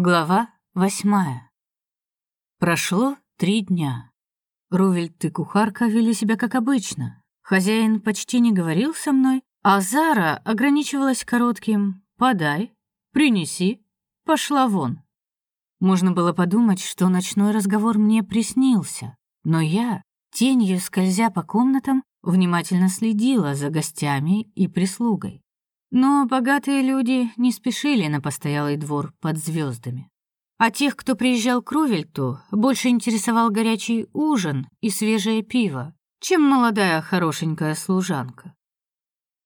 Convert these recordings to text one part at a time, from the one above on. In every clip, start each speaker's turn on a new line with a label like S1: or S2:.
S1: Глава восьмая. Прошло три дня. Рувельт и кухарка вели себя как обычно. Хозяин почти не говорил со мной, а Зара ограничивалась коротким «подай», «принеси», «пошла вон». Можно было подумать, что ночной разговор мне приснился, но я, тенью скользя по комнатам, внимательно следила за гостями и прислугой. Но богатые люди не спешили на постоялый двор под звездами. А тех, кто приезжал к Рувельту, больше интересовал горячий ужин и свежее пиво, чем молодая хорошенькая служанка.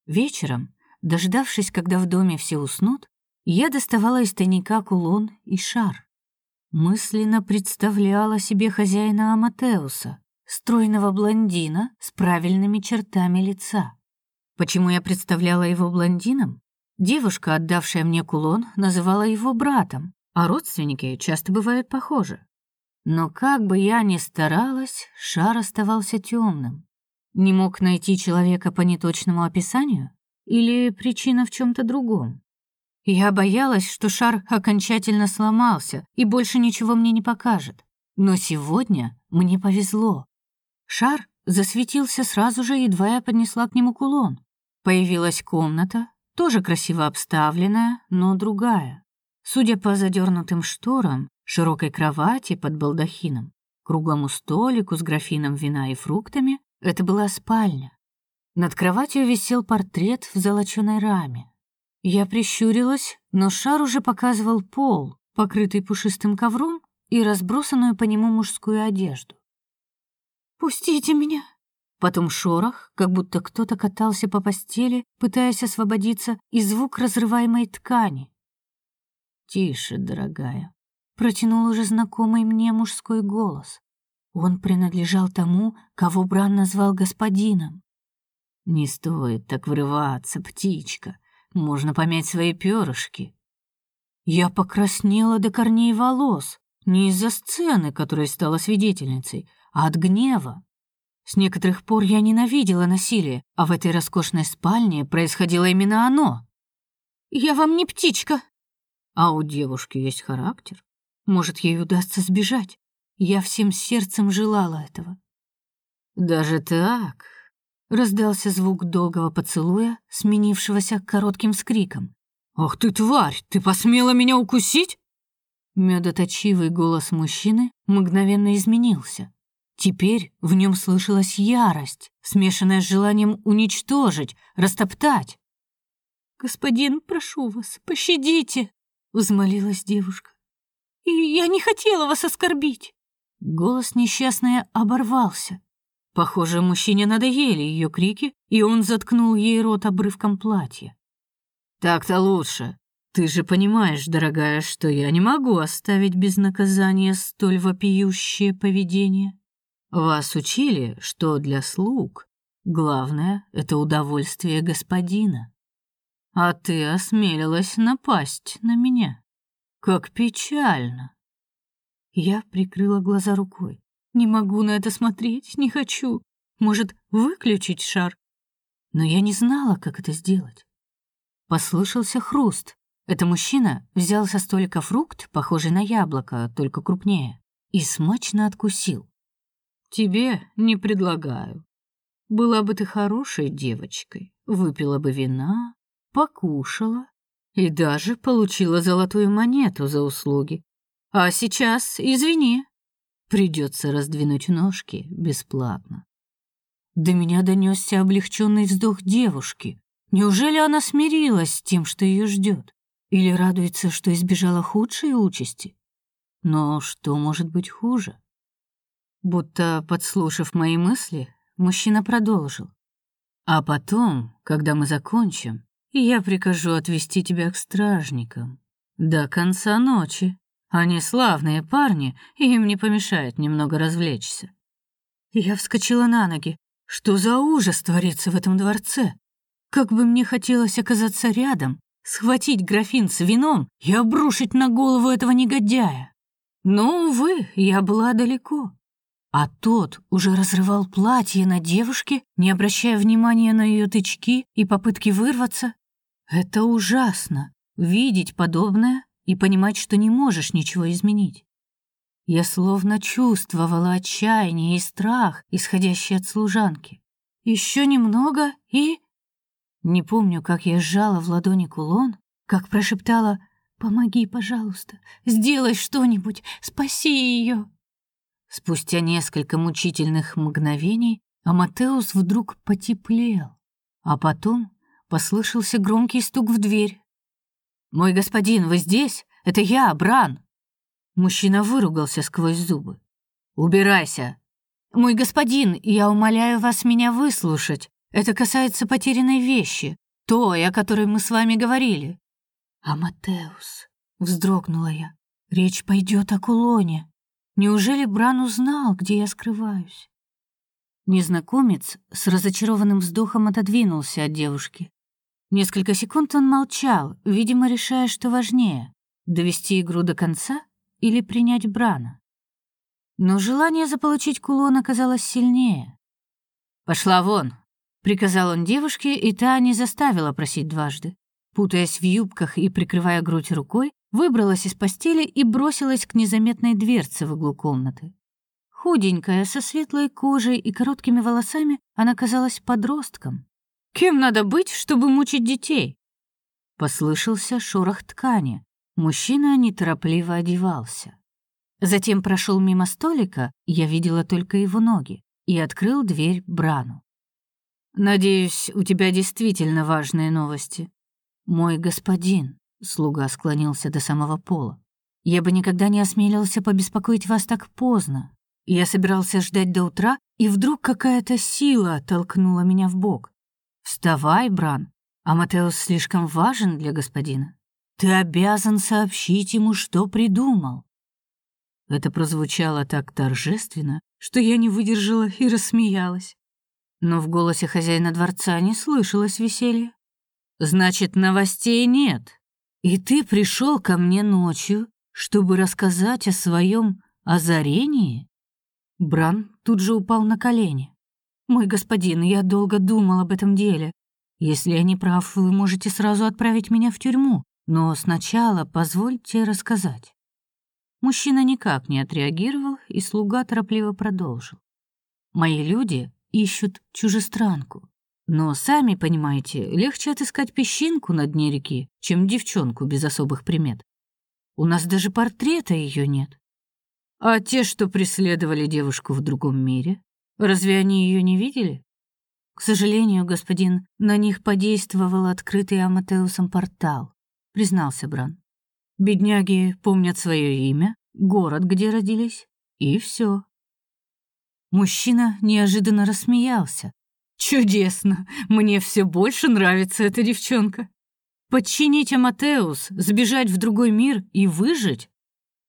S1: Вечером, дождавшись, когда в доме все уснут, я доставала из тайника кулон и шар. Мысленно представляла себе хозяина Аматеуса, стройного блондина с правильными чертами лица. Почему я представляла его блондином? Девушка, отдавшая мне кулон, называла его братом, а родственники часто бывают похожи. Но как бы я ни старалась, шар оставался темным. Не мог найти человека по неточному описанию или причина в чем то другом. Я боялась, что шар окончательно сломался и больше ничего мне не покажет. Но сегодня мне повезло. Шар засветился сразу же, едва я поднесла к нему кулон. Появилась комната, тоже красиво обставленная, но другая. Судя по задернутым шторам, широкой кровати под балдахином, круглому столику с графином вина и фруктами, это была спальня. Над кроватью висел портрет в золоченой раме. Я прищурилась, но шар уже показывал пол, покрытый пушистым ковром и разбросанную по нему мужскую одежду. «Пустите меня!» Потом шорох, как будто кто-то катался по постели, пытаясь освободиться, и звук разрываемой ткани. «Тише, дорогая», — протянул уже знакомый мне мужской голос. Он принадлежал тому, кого Бран назвал господином. «Не стоит так врываться, птичка. Можно помять свои перышки». Я покраснела до корней волос, не из-за сцены, которой стала свидетельницей, а от гнева. С некоторых пор я ненавидела насилие, а в этой роскошной спальне происходило именно оно. «Я вам не птичка!» А у девушки есть характер. Может, ей удастся сбежать. Я всем сердцем желала этого. «Даже так?» — раздался звук долгого поцелуя, сменившегося коротким скриком. «Ах ты, тварь! Ты посмела меня укусить?» Медоточивый голос мужчины мгновенно изменился. Теперь в нем слышалась ярость, смешанная с желанием уничтожить, растоптать. «Господин, прошу вас, пощадите!» — взмолилась девушка. «И я не хотела вас оскорбить!» Голос несчастная оборвался. Похоже, мужчине надоели ее крики, и он заткнул ей рот обрывком платья. «Так-то лучше. Ты же понимаешь, дорогая, что я не могу оставить без наказания столь вопиющее поведение». Вас учили, что для слуг главное — это удовольствие господина. А ты осмелилась напасть на меня. Как печально. Я прикрыла глаза рукой. Не могу на это смотреть, не хочу. Может, выключить шар? Но я не знала, как это сделать. Послышался хруст. Это мужчина взял со столика фрукт, похожий на яблоко, только крупнее, и смачно откусил. Тебе не предлагаю. Была бы ты хорошей девочкой, выпила бы вина, покушала и даже получила золотую монету за услуги. А сейчас, извини, придется раздвинуть ножки бесплатно. До меня донесся облегченный вздох девушки. Неужели она смирилась с тем, что ее ждет? Или радуется, что избежала худшей участи? Но что может быть хуже? Будто подслушав мои мысли, мужчина продолжил. А потом, когда мы закончим, я прикажу отвезти тебя к стражникам до конца ночи. Они славные парни, и им не помешает немного развлечься. Я вскочила на ноги. Что за ужас творится в этом дворце? Как бы мне хотелось оказаться рядом, схватить графин с вином и обрушить на голову этого негодяя. Но, увы, я была далеко. А тот уже разрывал платье на девушке, не обращая внимания на ее тычки и попытки вырваться. Это ужасно. Видеть подобное и понимать, что не можешь ничего изменить. Я словно чувствовала отчаяние и страх, исходящий от служанки. Еще немного и... Не помню, как я сжала в ладони кулон, как прошептала «Помоги, пожалуйста, сделай что-нибудь, спаси ее». Спустя несколько мучительных мгновений Аматеус вдруг потеплел, а потом послышался громкий стук в дверь. «Мой господин, вы здесь? Это я, Бран!» Мужчина выругался сквозь зубы. «Убирайся!» «Мой господин, я умоляю вас меня выслушать. Это касается потерянной вещи, той, о которой мы с вами говорили». «Аматеус», — вздрогнула я, — «речь пойдет о кулоне. Неужели Бран узнал, где я скрываюсь?» Незнакомец с разочарованным вздохом отодвинулся от девушки. Несколько секунд он молчал, видимо, решая, что важнее — довести игру до конца или принять Брана. Но желание заполучить кулон оказалось сильнее. «Пошла вон!» — приказал он девушке, и та не заставила просить дважды. Путаясь в юбках и прикрывая грудь рукой, выбралась из постели и бросилась к незаметной дверце в углу комнаты. Худенькая, со светлой кожей и короткими волосами, она казалась подростком. Кем надо быть, чтобы мучить детей? Послышался шорох ткани. Мужчина неторопливо одевался. Затем прошел мимо столика, я видела только его ноги, и открыл дверь Брану. «Надеюсь, у тебя действительно важные новости». «Мой господин», — слуга склонился до самого пола, «я бы никогда не осмелился побеспокоить вас так поздно. Я собирался ждать до утра, и вдруг какая-то сила толкнула меня в бок. Вставай, Бран. Аматеус слишком важен для господина. Ты обязан сообщить ему, что придумал. Это прозвучало так торжественно, что я не выдержала и рассмеялась. Но в голосе хозяина дворца не слышалось веселья. Значит, новостей нет. И ты пришел ко мне ночью, чтобы рассказать о своем озарении? Бран тут же упал на колени. «Мой господин, я долго думал об этом деле. Если я не прав, вы можете сразу отправить меня в тюрьму, но сначала позвольте рассказать». Мужчина никак не отреагировал, и слуга торопливо продолжил. «Мои люди ищут чужестранку. Но, сами понимаете, легче отыскать песчинку на дне реки, чем девчонку без особых примет. У нас даже портрета ее нет. А те, что преследовали девушку в другом мире, Разве они ее не видели? К сожалению, господин, на них подействовал открытый Аматеусом портал, признался Бран. Бедняги помнят свое имя, город, где родились, и все. Мужчина неожиданно рассмеялся. Чудесно. Мне все больше нравится эта девчонка. Подчинить Аматеус, сбежать в другой мир и выжить?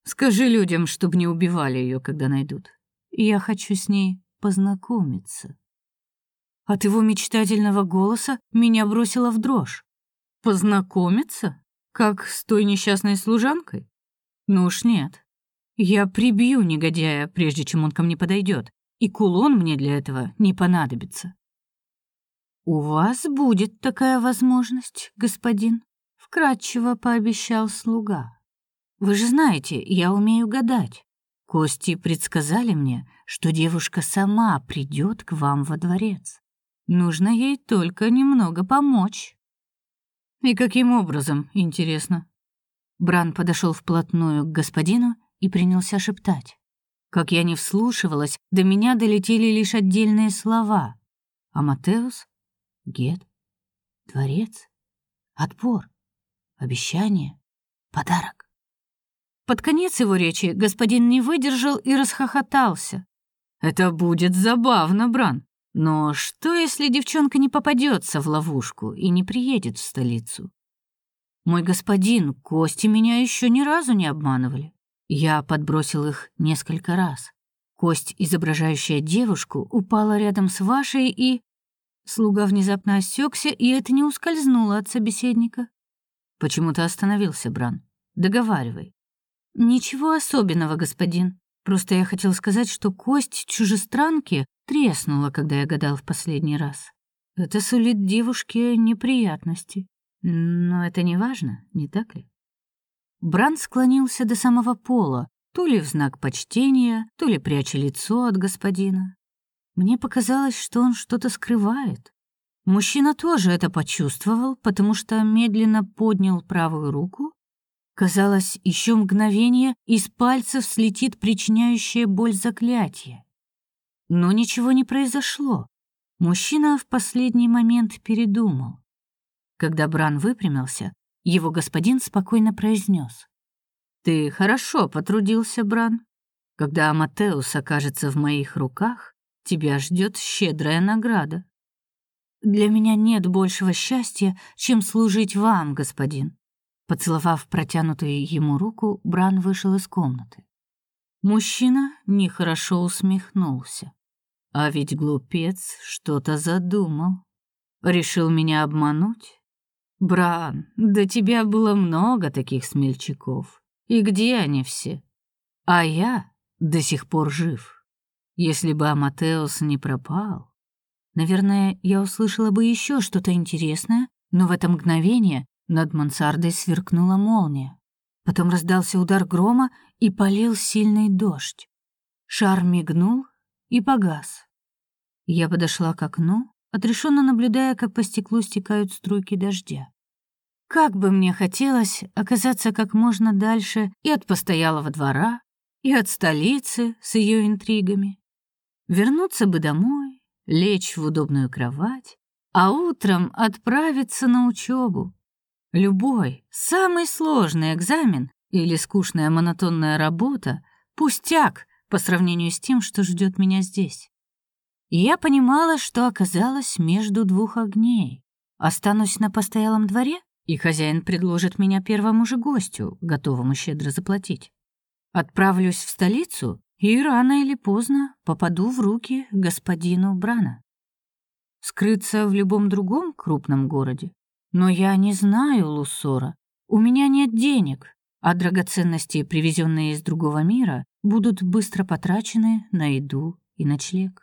S1: Скажи людям, чтобы не убивали ее, когда найдут. Я хочу с ней познакомиться. От его мечтательного голоса меня бросило в дрожь. Познакомиться? Как с той несчастной служанкой? Ну уж нет. Я прибью негодяя, прежде чем он ко мне подойдет, и кулон мне для этого не понадобится. У вас будет такая возможность, господин, вкратчиво пообещал слуга. Вы же знаете, я умею гадать. Кости предсказали мне, что девушка сама придет к вам во дворец. Нужно ей только немного помочь. И каким образом, интересно? Бран подошел вплотную к господину и принялся шептать. Как я не вслушивалась, до меня долетели лишь отдельные слова. Аматеус, Гет, дворец, отбор, обещание, подарок. Под конец его речи господин не выдержал и расхохотался. «Это будет забавно, Бран. Но что, если девчонка не попадется в ловушку и не приедет в столицу? Мой господин, кости меня еще ни разу не обманывали. Я подбросил их несколько раз. Кость, изображающая девушку, упала рядом с вашей и... Слуга внезапно осекся, и это не ускользнуло от собеседника. Почему-то остановился Бран. Договаривай. Ничего особенного, господин. Просто я хотел сказать, что кость чужестранки треснула, когда я гадал в последний раз. Это сулит девушке неприятности. Но это не важно, не так ли? Бран склонился до самого пола, то ли в знак почтения, то ли пряча лицо от господина. Мне показалось, что он что-то скрывает. Мужчина тоже это почувствовал, потому что медленно поднял правую руку. Казалось, еще мгновение из пальцев слетит причиняющее боль заклятие. Но ничего не произошло. Мужчина в последний момент передумал. Когда Бран выпрямился, его господин спокойно произнес: «Ты хорошо потрудился, Бран. Когда Аматеус окажется в моих руках, тебя ждет щедрая награда». «Для меня нет большего счастья, чем служить вам, господин». Поцеловав протянутую ему руку, Бран вышел из комнаты. Мужчина нехорошо усмехнулся. А ведь глупец что-то задумал. Решил меня обмануть? Бран, до тебя было много таких смельчаков. И где они все? А я до сих пор жив. Если бы Аматеус не пропал, наверное, я услышала бы еще что-то интересное, но в это мгновение над мансардой сверкнула молния. Потом раздался удар грома и полил сильный дождь. Шар мигнул и погас. Я подошла к окну, отрешенно наблюдая, как по стеклу стекают струйки дождя. Как бы мне хотелось оказаться как можно дальше и от постоялого двора, и от столицы с ее интригами. Вернуться бы домой, лечь в удобную кровать, а утром отправиться на учебу. Любой, самый сложный экзамен или скучная монотонная работа — пустяк по сравнению с тем, что ждет меня здесь. И я понимала, что оказалась между двух огней. Останусь на постоялом дворе и хозяин предложит меня первому же гостю, готовому щедро заплатить. Отправлюсь в столицу и рано или поздно попаду в руки господину Брана. Скрыться в любом другом крупном городе. Но я не знаю Лусора. У меня нет денег, а драгоценности, привезенные из другого мира, будут быстро потрачены на еду и ночлег.